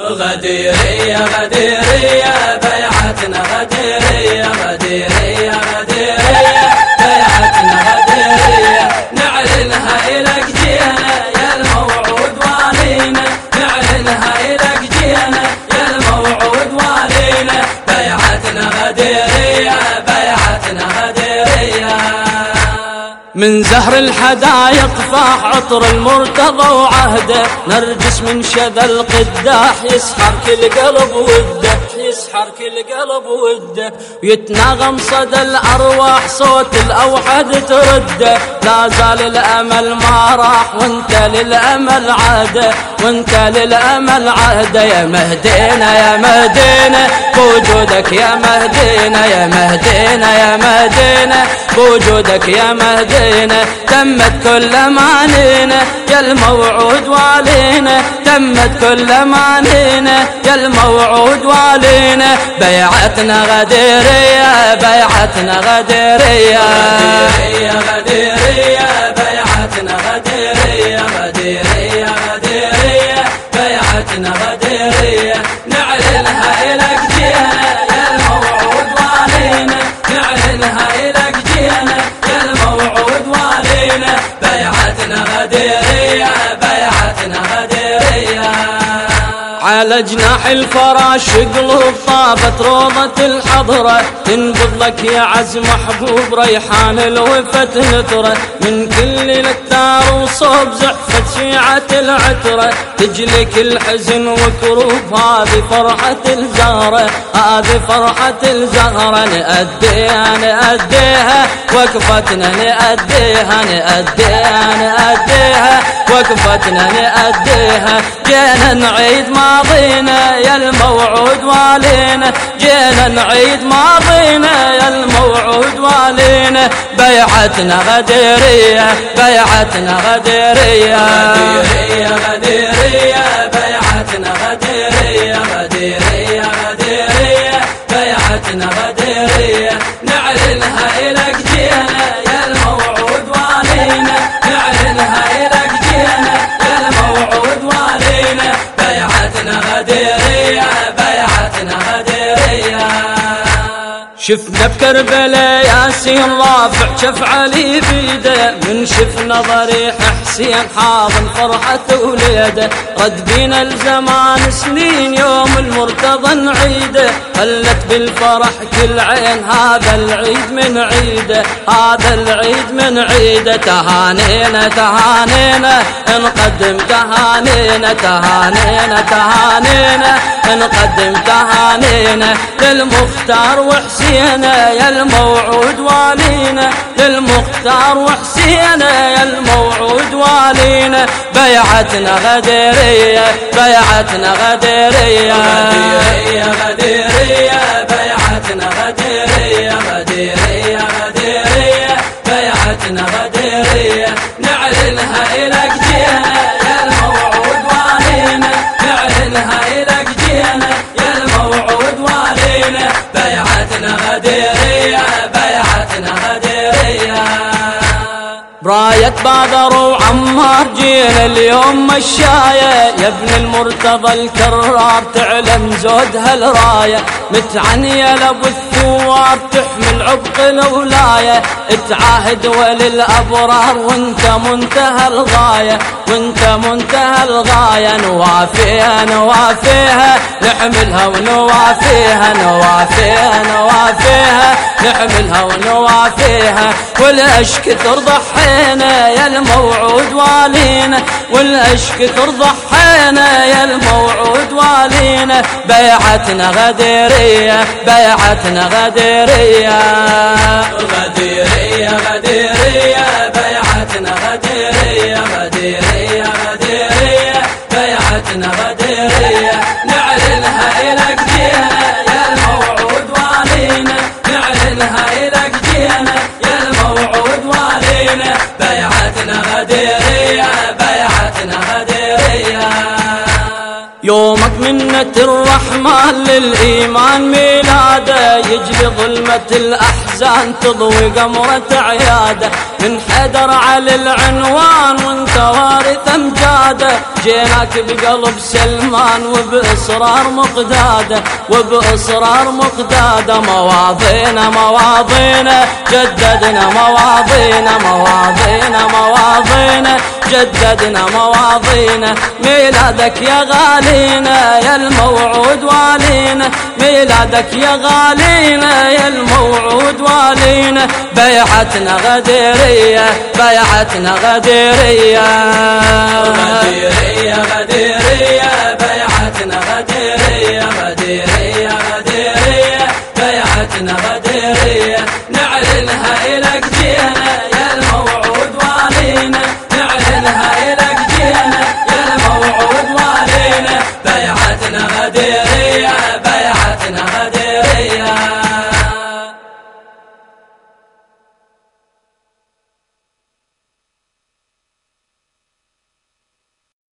غديرية غديرية بيعتنا غديرية غديرية. من زهر الحدايق فاح عطر المرتضى وعهده. نرجس من شذا القداح يسحر كل قلب وده يسحر كل قلب وده. ويتناغم صدى الأرواح صوت الأوحد ترده لا زال الأمل ما راح وانت للأمل عاده وانت للأمل عاده يا مهدينا يا مهدينا. بوجودك يا مهدينا يا مهدينا يا مهدينا. بوجودك يا مهدينا. تمت كل أمانينا يا الموعود والينا. تمت كل أمانينا يا الموعود والينا. بيعتنا غديرية بيعتنا غديرية. غديريه غديرية. على جناح الفراش قلوب طابت روضة الحضرة. تنبض لك يا عز محبوب ريحان الوفة نثرة من كل الكتار وصوب زحفة شيعة العترة تجلك الحزن وكروب هذه فرحة الزهرة هذه فرحة الزهرة نأديها نأديها وقفتنا نأديها نأديها نأديها وقفتنا نأديها. جينا نعيد ماضينا يا الموعود والينا جينا نعيد ماضينا يا الموعود والينا. بيعتنا غديرية بيعتنا غديرية. غديرية غديرية بيعتنا غديرية غديرية غديرية بيعتنا غديرية شفنا بكربلاء ياسين رافع شف علي بيده. من شفنا ضريح حسين حاضن فرحة وليده. رد بينا الزمان سنين يوم المرتضى نعيده. خلت بالفرح كل عين هذا العيد من عيده. هذا العيد من عيده. تهانينا تهانينا. نقدم تهانينا تهانينا تهانينا. نقدم تهانينا. للمختار وحسين يا الموعود والينا للمختار وحسين يا الموعود والينا. بيعتنا غديرية بيعتنا غديرية. غديرية غديرية بيعتنا غديرية غديرية غديرية. بيعتنا غديرية. بيعتنا براية بادر وعمار جينا اليوم مشاية. يا ابن المرتضى الكرار تعلم زود هالراية. متعنية لابو الثوار تحمل عبق الولاية. تعاهد وللأبرار وانت منتهى الغاية. وانت منتهى الغاية نوافيها نوافيها. نحملها ونوافيها نوافيها نوافيها. نحملها ونوافيها. والاشك ترضى حينا يا الموعود والينا والاشك ترضى حينا يا الموعود والينا. بيعتنا غديرية بيعتنا غديرية. غديرية غديرية بيعتنا غديرية غديرية غديرية بيعتنا غديرية. نعلنها إلك بيعتنا يومك منة الرحمن للإيمان ميلاده يجلي ظلمة الأحزان تضوي قمرة عياده. انحدر على العنوان وانت وارث امجاده جيناك بقلب سلمان وبإصرار مقداده. وبإصرار مقداده مواضينا مواضينا. جددنا مواضينا مواضينا مواضينا. جددنا مواضينا. ميلادك يا غالينا يا الموعود والينا. ميلادك يا غالينا يا الموعود والينا. بيعتنا غديرية بيعتنا غديرية. غديرية غديرية بيعتنا غديرية غديرية غديرية بيعتنا غديرية. نعلنها إلك جينا